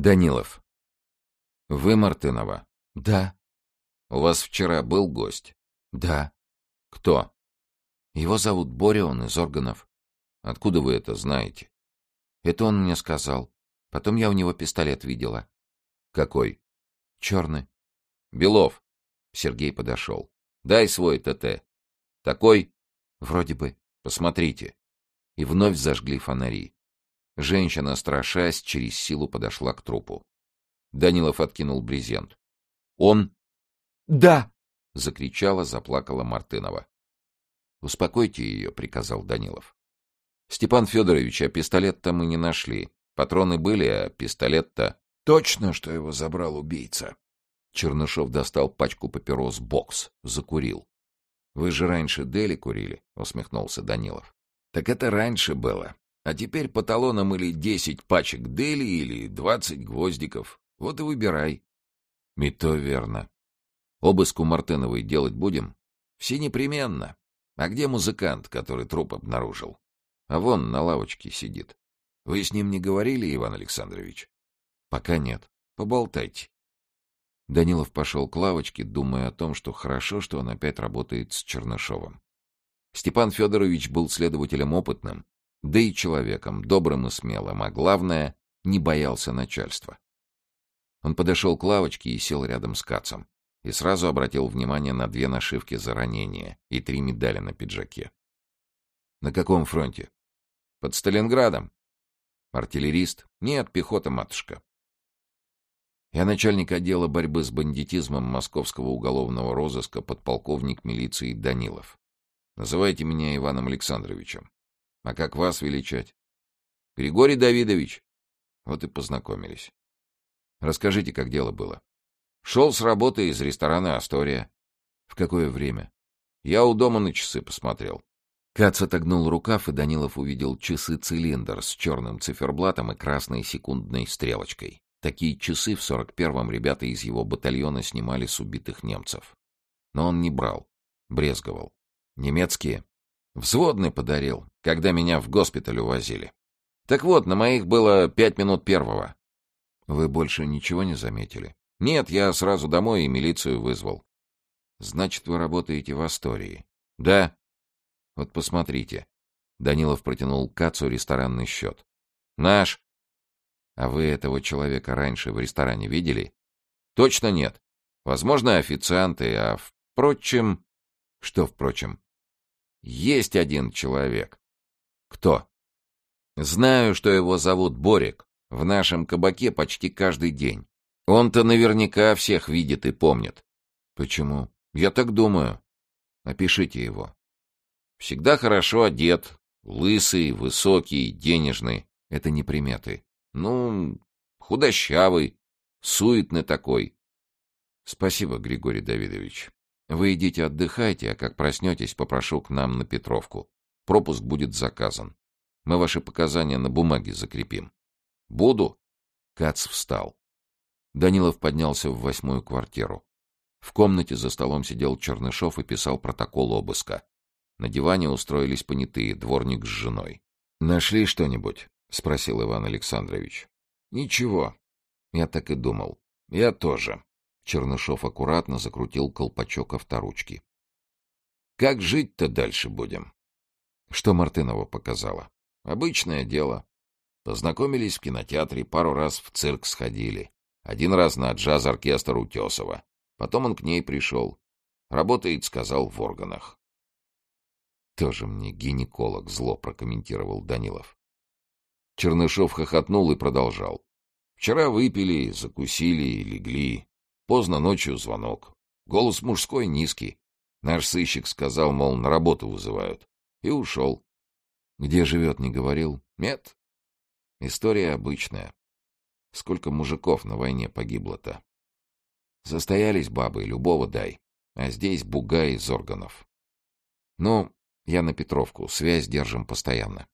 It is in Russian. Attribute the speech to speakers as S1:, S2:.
S1: Данилов. Вы Мартынова?
S2: Да.
S1: У вас вчера был гость?
S2: Да.
S1: Кто?
S2: Его зовут Боря, он из органов.
S1: Откуда вы это знаете?
S2: Это он мне сказал. Потом я у него пистолет видела.
S1: Какой?
S2: Черный.
S1: Белов. Сергей подошел. Дай свой ТТ. Такой?
S2: Вроде бы.
S1: Посмотрите. И вновь зажгли фонари. Женщина, страшась, через силу подошла к трупу. Данилов откинул брезент. «Он?»
S2: «Да!»
S1: — закричала, заплакала Мартынова. «Успокойте ее», — приказал Данилов. «Степан Федорович, а пистолет-то мы не нашли. Патроны были, а пистолет-то...»
S3: «Точно, что его забрал убийца».
S1: Чернышов достал пачку папирос «Бокс», закурил. «Вы же раньше Дели курили?» — усмехнулся Данилов. «Так это раньше было. А теперь по талонам или десять пачек Дели, или двадцать гвоздиков. Вот и выбирай». «И то верно. Обыск у Мартыновой делать будем?» «Все непременно. А где музыкант, который труп обнаружил?» «А вон на лавочке сидит. Вы с ним не говорили, Иван Александрович?» «Пока нет. Поболтайте». Данилов пошел к лавочке, думая о том, что хорошо, что он опять работает с Чернышовым. Степан Федорович был следователем опытным, да и человеком, добрым и смелым, а главное, не боялся начальства. Он подошел к лавочке и сел рядом с Кацом, и сразу обратил внимание на две нашивки за ранение и три медали на пиджаке. «На каком фронте?» «Под Сталинградом». «Артиллерист?» «Нет, пехота, матушка». Я начальник отдела борьбы с бандитизмом Московского уголовного розыска, подполковник милиции Данилов. Называйте меня Иваном Александровичем. А как вас величать? Григорий Давидович. Вот и познакомились. Расскажите, как дело было. Шел с работы из ресторана «Астория». В какое время? Я у дома на часы посмотрел. Кац отогнул рукав, и Данилов увидел часы-цилиндр с черным циферблатом и красной секундной стрелочкой. Такие часы в 41-м ребята из его батальона снимали с убитых немцев. Но он не брал, брезговал. Немецкие? Взводный подарил, когда меня в госпиталь увозили. Так вот, на моих было пять минут первого. Вы больше ничего не заметили? Нет, я сразу домой и милицию вызвал. Значит, вы работаете в Астории? Да. Вот посмотрите. Данилов протянул Кацу ресторанный счет. Наш. А вы этого человека раньше в ресторане видели? Точно нет. Возможно, официанты, а впрочем... Что впрочем? Есть один человек. Кто? Знаю, что его зовут Борик. В нашем кабаке почти каждый день. Он-то наверняка всех видит и помнит. Почему? Я так думаю. Опишите его. Всегда хорошо одет, лысый, высокий, денежный. Это не приметы. Ну, худощавый, суетный такой. Спасибо, Григорий Давидович. Вы идите отдыхайте, а как проснетесь, попрошу к нам на Петровку. Пропуск будет заказан. Мы ваши показания на бумаге закрепим. Буду. Кац встал. Данилов поднялся в восьмую квартиру. В комнате за столом сидел Чернышов и писал протокол обыска. На диване устроились понятые, дворник с женой. «Нашли что-нибудь?» — спросил Иван Александрович. «Ничего. Я так и думал. Я тоже». Чернышов аккуратно закрутил колпачок авторучки. «Как жить-то дальше будем?» Что Мартынова показала? «Обычное дело. Познакомились в кинотеатре, пару раз в цирк сходили. Один раз на джаз-оркестр Утесова. Потом он к ней пришел. Работает, сказал, в органах. «Тоже мне гинеколог», — зло прокомментировал Данилов. Чернышов хохотнул и продолжал. Вчера выпили, закусили и легли. Поздно ночью звонок. Голос мужской низкий. Наш сыщик сказал, мол, на работу вызывают. И ушел. Где живет, не говорил? Нет. История обычная. Сколько мужиков на войне погибло-то? Застоялись бабы, любого дай. А здесь бугай из органов. Ну, я на Петровку, связь держим постоянно.